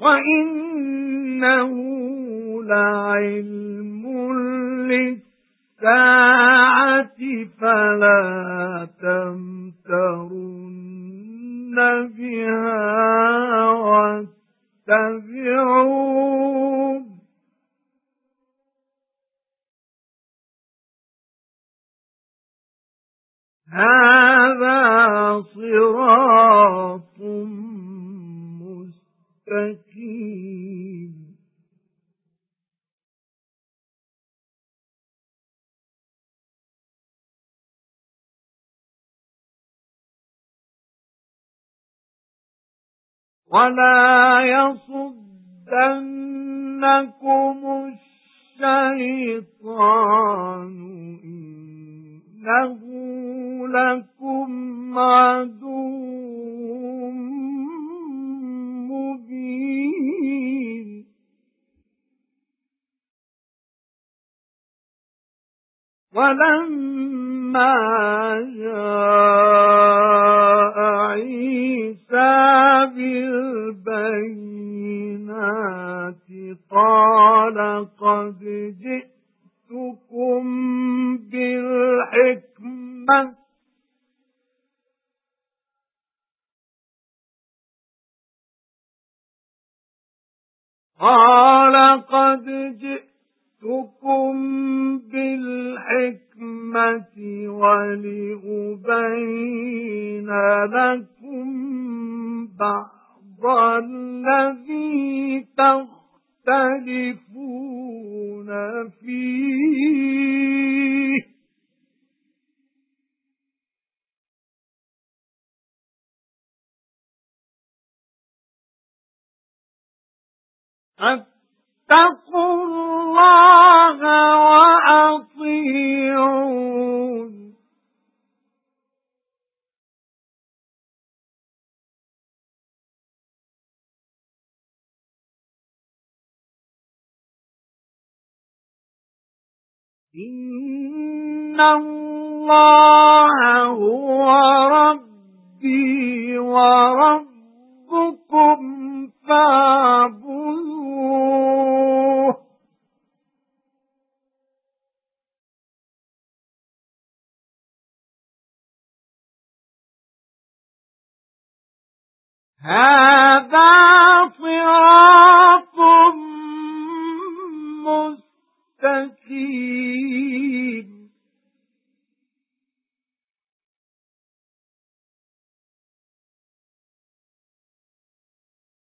وَإِنَّهُ لَعِلْمٌ لِلسَّاعَةِ فَلَا تَمْتَرُنَّ بِهَا وَاتَّبِعُونِ وَلَا يَصُدَّنَّكُمُ الشَّيْطَانُ إِنَّهُ لَكُمْ عَدُوٌّ مُبِينٌ. وَلَمَّا جَاءَ عِيسَى بِالْبَيِّنَاتِ قَالَ قَدْ جِئْتُكُمْ بِالْحِكْمَةِ. قَالَ قَدْ جِئْتُكُمْ بِالْحِكْمَةِ. وَلِأُبَيِّنَ لَكُمْ بَعْضَ الَّذِي تَخْتَلِفُونَ فِيهِ فَاتَّقُوا إِنَّ اللَّهَ هُوَ رَبِّي وَرَبُّكُمْ فَاعْبُدُوهُ هَذَا صِرَاطٌ مُسْتَقِيمٌ